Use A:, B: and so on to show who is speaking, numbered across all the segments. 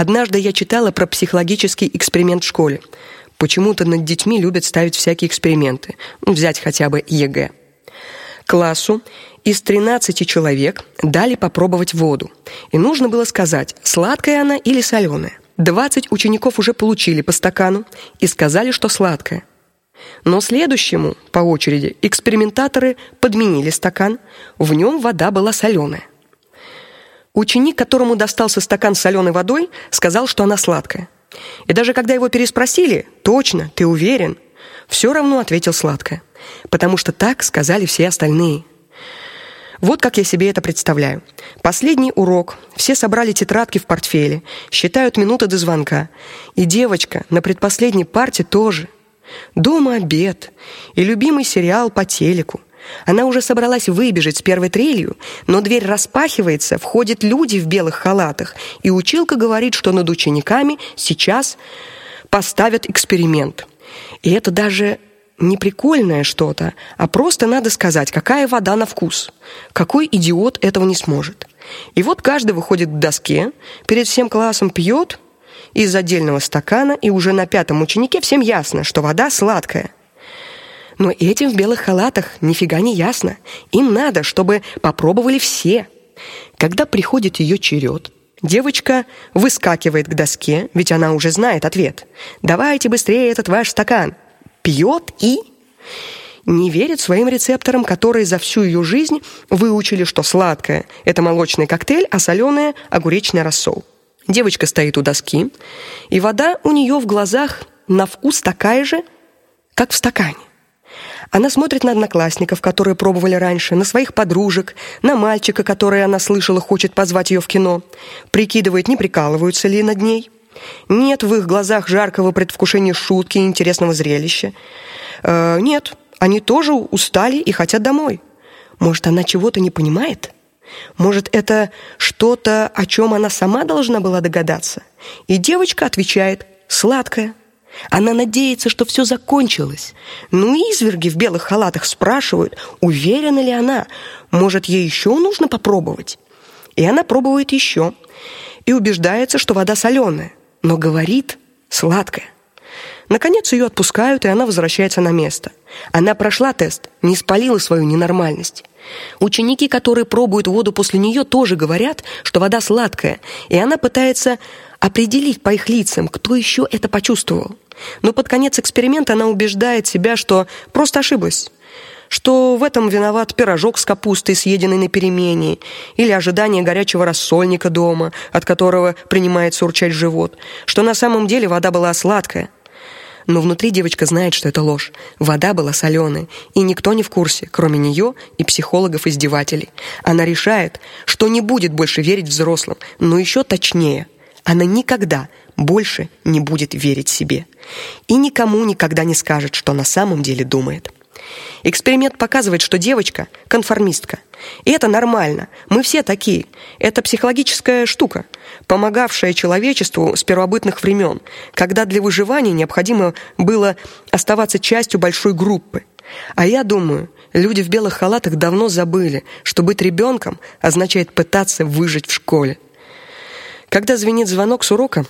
A: Однажды я читала про психологический эксперимент в школе. Почему-то над детьми любят ставить всякие эксперименты. Взять хотя бы ЕГЭ. Классу из 13 человек дали попробовать воду. И нужно было сказать, сладкая она или соленая. 20 учеников уже получили по стакану и сказали, что сладкая. Но следующему по очереди экспериментаторы подменили стакан, в нем вода была соленая. Ученик, которому достался стакан с соленой водой, сказал, что она сладкая. И даже когда его переспросили: "Точно, ты уверен?" все равно ответил сладкая, потому что так сказали все остальные. Вот как я себе это представляю. Последний урок. Все собрали тетрадки в портфеле, считают минуты до звонка. И девочка на предпоследней парте тоже. Дома обед и любимый сериал по телеку. Она уже собралась выбежать с первой трелью, но дверь распахивается, входят люди в белых халатах, и училка говорит, что над учениками сейчас поставят эксперимент. И это даже не прикольное что-то, а просто надо сказать, какая вода на вкус. Какой идиот этого не сможет? И вот каждый выходит к доске, перед всем классом пьет из отдельного стакана, и уже на пятом ученике всем ясно, что вода сладкая. Но этим в белых халатах нифига не ясно. Им надо, чтобы попробовали все. Когда приходит ее черед, девочка выскакивает к доске, ведь она уже знает ответ. Давайте быстрее этот ваш стакан. Пьет и не верит своим рецепторам, которые за всю ее жизнь выучили, что сладкое это молочный коктейль, а соленое огуречный рассол. Девочка стоит у доски, и вода у нее в глазах на вкус такая же, как в стакане. Она смотрит на одноклассников, которые пробовали раньше, на своих подружек, на мальчика, который она слышала хочет позвать ее в кино, прикидывает, не прикалываются ли над ней. Нет в их глазах жаркого предвкушения шутки и интересного зрелища. Э, нет, они тоже устали и хотят домой. Может, она чего-то не понимает? Может, это что-то, о чем она сама должна была догадаться? И девочка отвечает: "Сладкое". Она надеется, что все закончилось. Ну изверги в белых халатах спрашивают, уверена ли она, может, ей еще нужно попробовать. И она пробует еще и убеждается, что вода соленая, но говорит сладкая. Наконец ее отпускают, и она возвращается на место. Она прошла тест, не спалила свою ненормальность. Ученики, которые пробуют воду после нее, тоже говорят, что вода сладкая, и она пытается определить по их лицам, кто еще это почувствовал. Но под конец эксперимента она убеждает себя, что просто ошиблась. Что в этом виноват пирожок с капустой, съеденный на перемене, или ожидание горячего рассольника дома, от которого принимается урчать живот, что на самом деле вода была сладкая но внутри девочка знает, что это ложь. Вода была соленая, и никто не в курсе, кроме нее и психологов-издевателей. Она решает, что не будет больше верить взрослым, но еще точнее, она никогда больше не будет верить себе и никому никогда не скажет, что на самом деле думает. Эксперимент показывает, что девочка конформистка. И это нормально. Мы все такие. Это психологическая штука, помогавшая человечеству с первобытных времен, когда для выживания необходимо было оставаться частью большой группы. А я думаю, люди в белых халатах давно забыли, что быть ребенком означает пытаться выжить в школе. Когда звенит звонок с урока,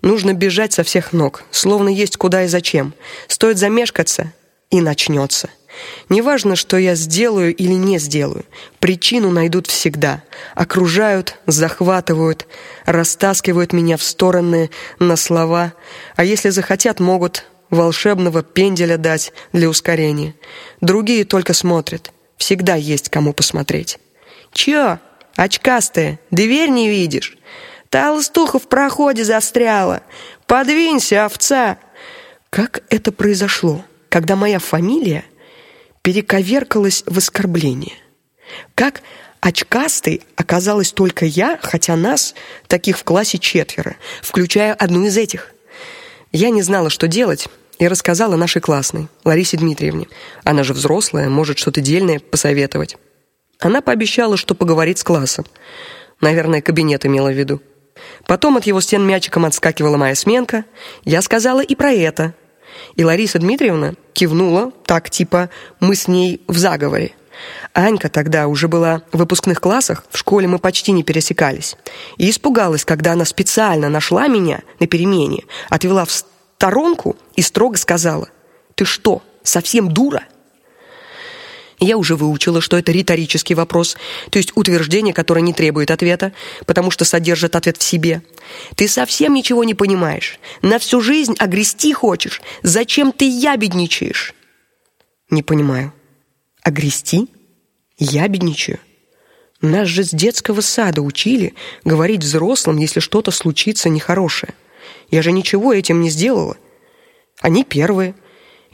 A: нужно бежать со всех ног, словно есть куда и зачем. Стоит замешкаться, и начнется. Неважно, что я сделаю или не сделаю, причину найдут всегда. Окружают, захватывают, растаскивают меня в стороны на слова, а если захотят, могут волшебного пенделя дать для ускорения. Другие только смотрят. Всегда есть кому посмотреть. Чё? Очкастая, дверь не видишь? Толстуха в проходе застряла. Подвинься, овца. Как это произошло? Когда моя фамилия перековеркалась в оскорбление. Как очкастой оказалась только я, хотя нас таких в классе четверо, включая одну из этих. Я не знала, что делать, и рассказала нашей классной, Ларисе Дмитриевне. Она же взрослая, может что-то дельное посоветовать. Она пообещала, что поговорит с классом. Наверное, кабинет имела в виду. Потом от его стен мячиком отскакивала моя сменка. Я сказала и про это. И Лариса Дмитриевна кивнула, так типа мы с ней в заговоре. Анька тогда уже была в выпускных классах, в школе мы почти не пересекались. И испугалась, когда она специально нашла меня на перемене, отвела в сторонку и строго сказала: "Ты что, совсем дура?" Я уже выучила, что это риторический вопрос, то есть утверждение, которое не требует ответа, потому что содержит ответ в себе. Ты совсем ничего не понимаешь. На всю жизнь огрести хочешь. Зачем ты ябедничаешь? Не понимаю. Огрести? Ябедничаю. Нас же с детского сада учили говорить взрослым, если что-то случится нехорошее. Я же ничего этим не сделала. Они первые.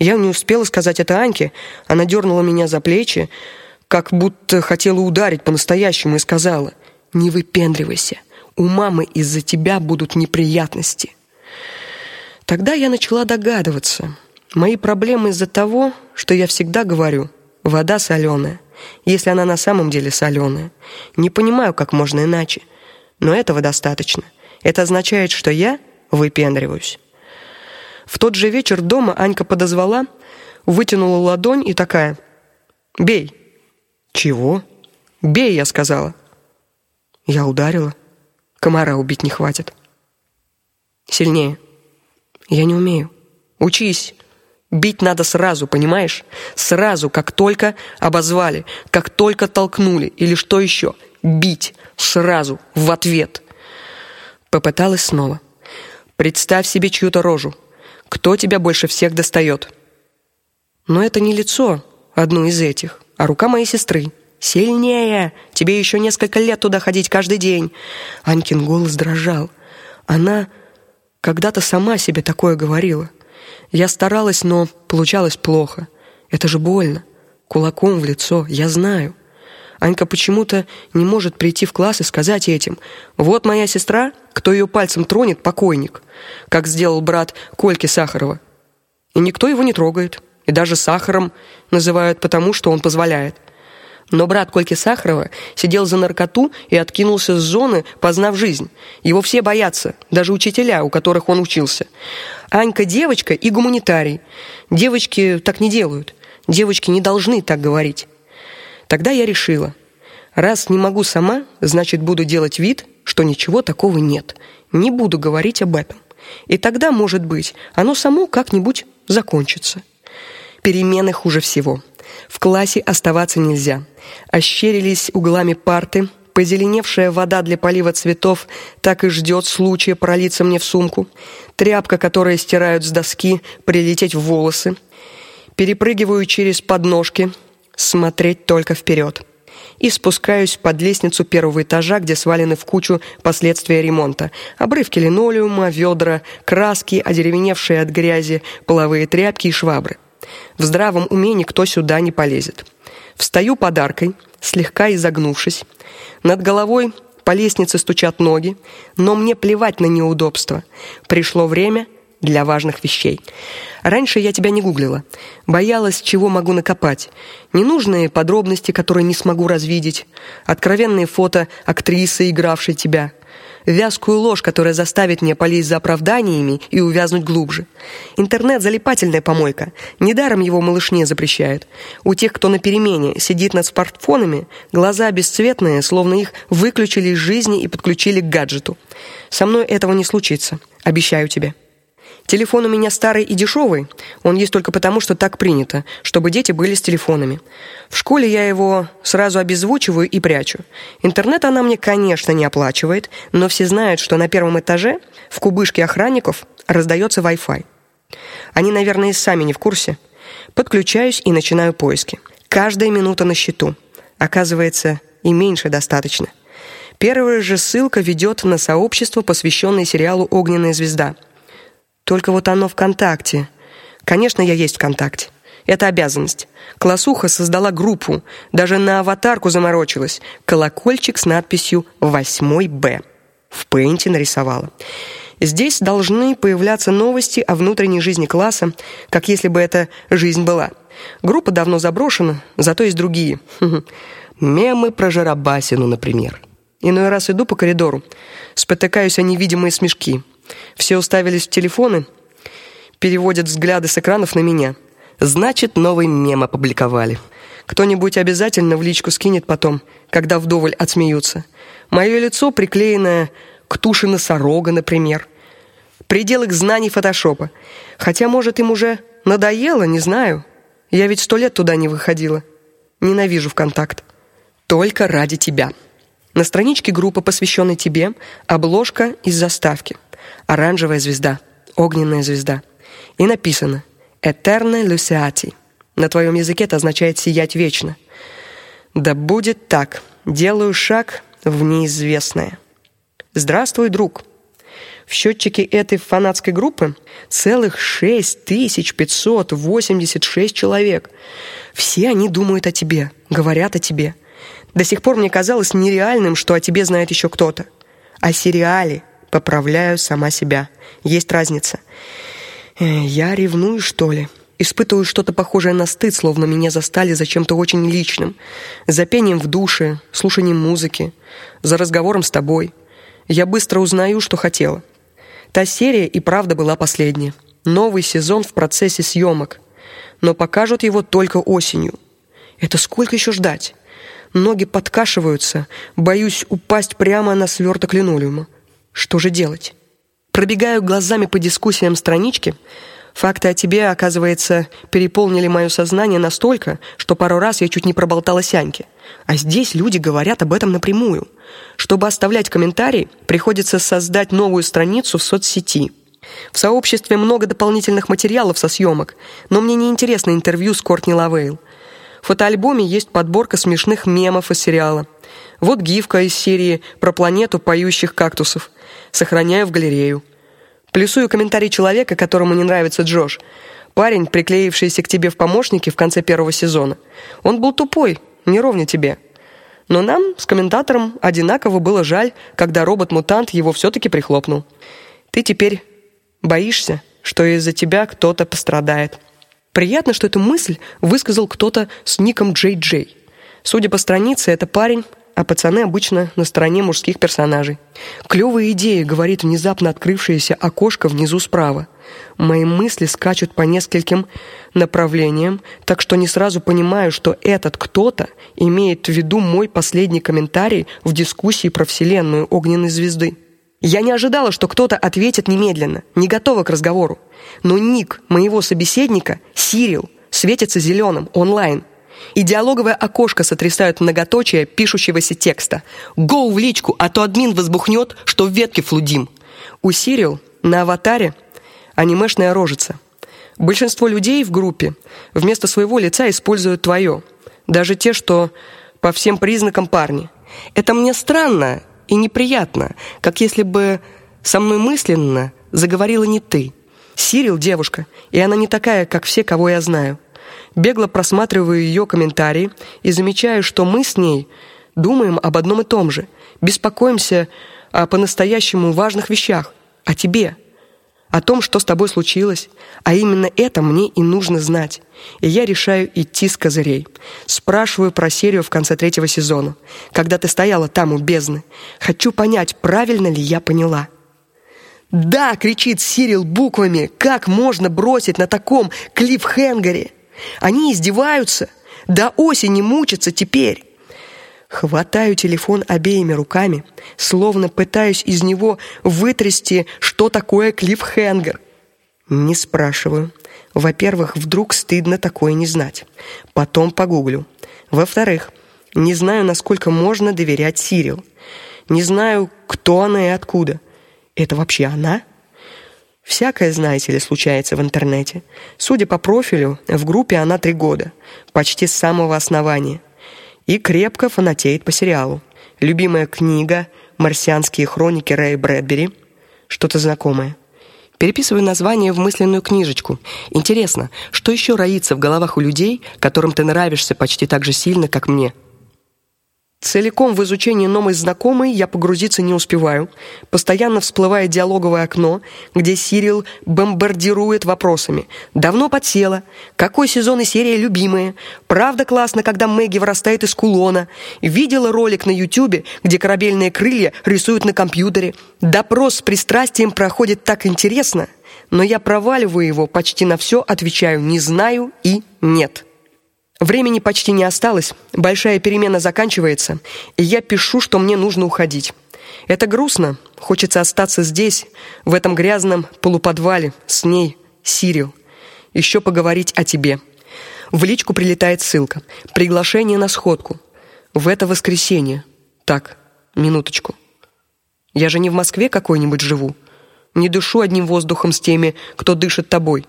A: Я не успела сказать это Аньке, она дернула меня за плечи, как будто хотела ударить по-настоящему и сказала: "Не выпендривайся. У мамы из-за тебя будут неприятности". Тогда я начала догадываться. Мои проблемы из-за того, что я всегда говорю: вода соленая, если она на самом деле соленая. Не понимаю, как можно иначе, но этого достаточно. Это означает, что я выпендриваюсь. В тот же вечер дома Анька подозвала, вытянула ладонь и такая: "Бей". "Чего?" "Бей", я сказала. Я ударила. Комара убить не хватит. Сильнее. Я не умею. Учись. Бить надо сразу, понимаешь? Сразу, как только обозвали, как только толкнули или что еще. Бить сразу в ответ. Попыталась снова. Представь себе чью-то рожу. Кто тебя больше всех достает? Но это не лицо, одно из этих, а рука моей сестры. Сильнее. Тебе еще несколько лет туда ходить каждый день. Анькин голос дрожал. Она когда-то сама себе такое говорила. Я старалась, но получалось плохо. Это же больно. Кулаком в лицо, я знаю. Анька почему-то не может прийти в класс и сказать этим: "Вот моя сестра, кто ее пальцем тронет, покойник", как сделал брат Кольки Сахарова. И никто его не трогает, и даже сахаром называют потому, что он позволяет. Но брат Кольки Сахарова сидел за наркоту и откинулся с зоны, познав жизнь. Его все боятся, даже учителя, у которых он учился. Анька девочка и гуманитарий. Девочки так не делают. Девочки не должны так говорить. Тогда я решила: раз не могу сама, значит, буду делать вид, что ничего такого нет. Не буду говорить об этом. И тогда, может быть, оно само как-нибудь закончится. Перемены хуже всего. В классе оставаться нельзя. Ощерились углами парты, позеленевшая вода для полива цветов так и ждет случая пролиться мне в сумку. Тряпка, которую стирают с доски, прилететь в волосы. Перепрыгиваю через подножки, смотреть только вперед. И спускаюсь под лестницу первого этажа, где свалены в кучу последствия ремонта: обрывки линолеума, ведра, краски, одеревеневшие от грязи половые тряпки и швабры. В здравом уме никто сюда не полезет. Встаю подаркой, слегка изогнувшись. Над головой по лестнице стучат ноги, но мне плевать на неудобства. Пришло время для важных вещей. Раньше я тебя не гуглила, боялась, чего могу накопать. Ненужные подробности, которые не смогу развидеть, откровенные фото актрисы, игравшей тебя, вязкую ложь, которая заставит меня полезть за оправданиями и увязнуть глубже. Интернет залипательная помойка. Недаром его малышне запрещают. У тех, кто на перемене сидит над смартфонами, глаза бесцветные, словно их выключили из жизни и подключили к гаджету. Со мной этого не случится, обещаю тебе. Телефон у меня старый и дешевый. Он есть только потому, что так принято, чтобы дети были с телефонами. В школе я его сразу обезвучиваю и прячу. Интернет она мне, конечно, не оплачивает, но все знают, что на первом этаже в кубышке охранников раздается Wi-Fi. Они, наверное, сами не в курсе. Подключаюсь и начинаю поиски. Каждая минута на счету. Оказывается, и меньше достаточно. Первая же ссылка ведет на сообщество, посвященное сериалу Огненная звезда. Только вот оно ВКонтакте. Конечно, я есть ВКонтакте. Это обязанность. Классуха создала группу, даже на аватарку заморочилась. Колокольчик с надписью 8 Б. В пейнте нарисовала. Здесь должны появляться новости о внутренней жизни класса, как если бы эта жизнь была. Группа давно заброшена, зато есть другие. Мемы про Жарабасину, например. Иной раз иду по коридору, спотыкаюсь о невидимые смешки. Все уставились в телефоны, переводят взгляды с экранов на меня. Значит, новый мем опубликовали. Кто-нибудь обязательно в личку скинет потом, когда вдоволь отсмеются. Мое лицо приклеенное к туше носорога, например. Предел их знаний фотошопа. Хотя, может, им уже надоело, не знаю. Я ведь сто лет туда не выходила. Ненавижу ВКонтакт. Только ради тебя. На страничке группы, посвященной тебе, обложка из заставки. Оранжевая звезда, огненная звезда. И написано: Eterne Luciati. На твоем языке это означает сиять вечно. Да будет так. Делаю шаг в неизвестное. Здравствуй, друг. В счетчике этой фанатской группы целых 6586 человек. Все они думают о тебе, говорят о тебе. До сих пор мне казалось нереальным, что о тебе знает еще кто-то. О сериале поправляю сама себя. Есть разница. Э, я ревную, что ли? Испытываю что-то похожее на стыд, словно меня застали за чем-то очень личным. За пением в душе, слушанием музыки, за разговором с тобой. Я быстро узнаю, что хотела. Та серия и правда была последняя. Новый сезон в процессе съемок, но покажут его только осенью. Это сколько еще ждать? Ноги подкашиваются, боюсь упасть прямо на сверток линолеума. Что же делать? Пробегаю глазами по дискуссиям странички, Факты о тебе, оказывается, переполнили мое сознание настолько, что пару раз я чуть не проболталась Аньке. А здесь люди говорят об этом напрямую. Чтобы оставлять комментарии, приходится создать новую страницу в соцсети. В сообществе много дополнительных материалов со съемок, но мне не интересно интервью с Кортни Лавейл. В фотоальбоме есть подборка смешных мемов из сериала. Вот гифка из серии про планету поющих кактусов. Сохраняю в галерею. Плюсую комментарий человека, которому не нравится Джош. Парень, приклеившийся к тебе в помощники в конце первого сезона. Он был тупой, не ровня тебе. Но нам с комментатором одинаково было жаль, когда робот-мутант его все таки прихлопнул. Ты теперь боишься, что из-за тебя кто-то пострадает. Приятно, что эту мысль высказал кто-то с ником Джей. Судя по странице, это парень, а пацаны обычно на стороне мужских персонажей. Клевая идея, говорит внезапно открывшееся окошко внизу справа. Мои мысли скачут по нескольким направлениям, так что не сразу понимаю, что этот кто-то имеет в виду мой последний комментарий в дискуссии про вселенную огненной звезды. Я не ожидала, что кто-то ответит немедленно, не готова к разговору. Но ник моего собеседника, Сирил, светится зеленым онлайн. И диалоговое окошко сотрясают многоточия пишущегося текста. «Гоу в личку, а то админ возбухнет, что в ветке флудим». У Сирил на аватаре анимешная рожица. Большинство людей в группе вместо своего лица используют твое, даже те, что по всем признакам парни. Это мне странно и неприятно, как если бы со мной мысленно заговорила не ты. Сирил девушка, и она не такая, как все, кого я знаю. Бегло просматриваю ее комментарии и замечаю, что мы с ней думаем об одном и том же, беспокоимся о по-настоящему важных вещах, о тебе, о том, что с тобой случилось, а именно это мне и нужно знать. И я решаю идти с козырей. Спрашиваю про серию в конце третьего сезона, когда ты стояла там у бездны. Хочу понять, правильно ли я поняла. Да, кричит Сирил буквами. Как можно бросить на таком клиффхенгере? Они издеваются. До осени мучатся теперь. Хватаю телефон обеими руками, словно пытаюсь из него вытрясти, что такое клиффхенгер. Не спрашиваю. Во-первых, вдруг стыдно такое не знать. Потом погуглю. Во-вторых, не знаю, насколько можно доверять Сирил. Не знаю, кто она и откуда. Это вообще она? Всякое, знаете ли, случается в интернете. Судя по профилю, в группе она три года, почти с самого основания. И крепко фанатеет по сериалу. Любимая книга Марсианские хроники Рэя Брэдбери. Что-то знакомое. Переписываю название в мысленную книжечку. Интересно, что еще роится в головах у людей, которым ты нравишься почти так же сильно, как мне? Целиком в изучение новой знакомой я погрузиться не успеваю. Постоянно всплывает диалоговое окно, где Сирил бомбардирует вопросами. Давно подсела? Какой сезон и серия любимые? Правда классно, когда Мэгги вырастает из кулона? Видела ролик на Ютубе, где корабельные крылья рисуют на компьютере? Допрос с пристрастием проходит так интересно, но я проваливаю его почти на все, отвечаю: "Не знаю" и "нет". Времени почти не осталось, большая перемена заканчивается, и я пишу, что мне нужно уходить. Это грустно, хочется остаться здесь, в этом грязном полуподвале с ней, Сирил. Еще поговорить о тебе. В личку прилетает ссылка. Приглашение на сходку. В это воскресенье. Так, минуточку. Я же не в Москве какой-нибудь живу. Не дышу одним воздухом с теми, кто дышит тобой.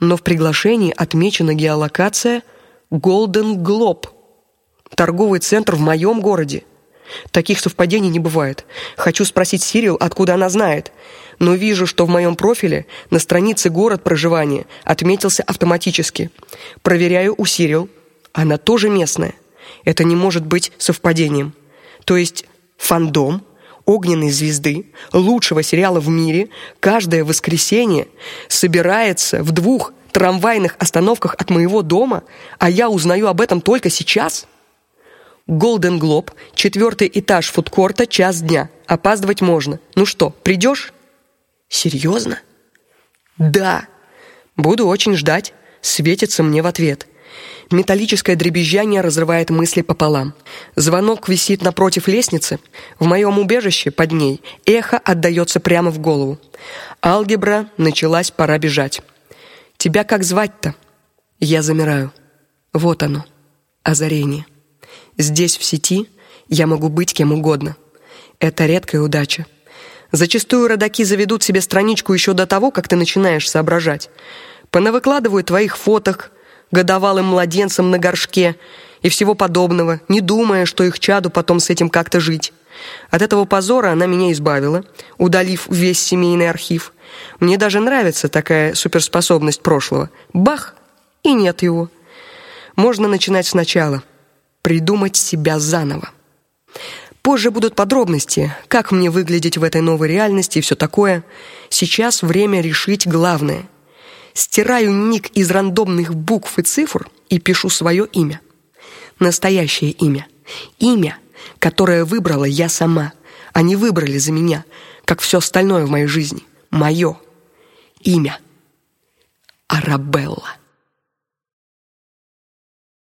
A: Но в приглашении отмечена геолокация Golden Globe. Торговый центр в моем городе. Таких совпадений не бывает. Хочу спросить Сирил, откуда она знает. Но вижу, что в моем профиле на странице город проживания отметился автоматически. Проверяю у Сирил. Она тоже местная. Это не может быть совпадением. То есть фандом огненной звезды, лучшего сериала в мире, каждое воскресенье собирается в двух трамвайных остановках от моего дома, а я узнаю об этом только сейчас. Golden Globe, четвертый этаж фудкорта, час дня. Опаздывать можно. Ну что, придешь? Серьезно? Да. Буду очень ждать. Светится мне в ответ. Металлическое дребезжание разрывает мысли пополам. Звонок висит напротив лестницы. В моем убежище под ней эхо отдаётся прямо в голову. Алгебра началась, пора бежать. Тебя как звать-то? Я замираю. Вот оно. Озарение. Здесь в сети я могу быть кем угодно. Это редкая удача. Зачастую родаки заведут себе страничку еще до того, как ты начинаешь соображать. Понавыкладывают твоих фоток, годовалым младенцам на горшке и всего подобного, не думая, что их чаду потом с этим как-то жить. От этого позора она меня избавила, удалив весь семейный архив. Мне даже нравится такая суперспособность прошлого. Бах, и нет его. Можно начинать сначала, придумать себя заново. Позже будут подробности, как мне выглядеть в этой новой реальности и все такое. Сейчас время решить главное – стираю ник из рандомных букв и цифр и пишу свое имя. Настоящее имя. Имя, которое выбрала я сама, не выбрали за меня, как все остальное в моей жизни. Мое имя. Арабелла.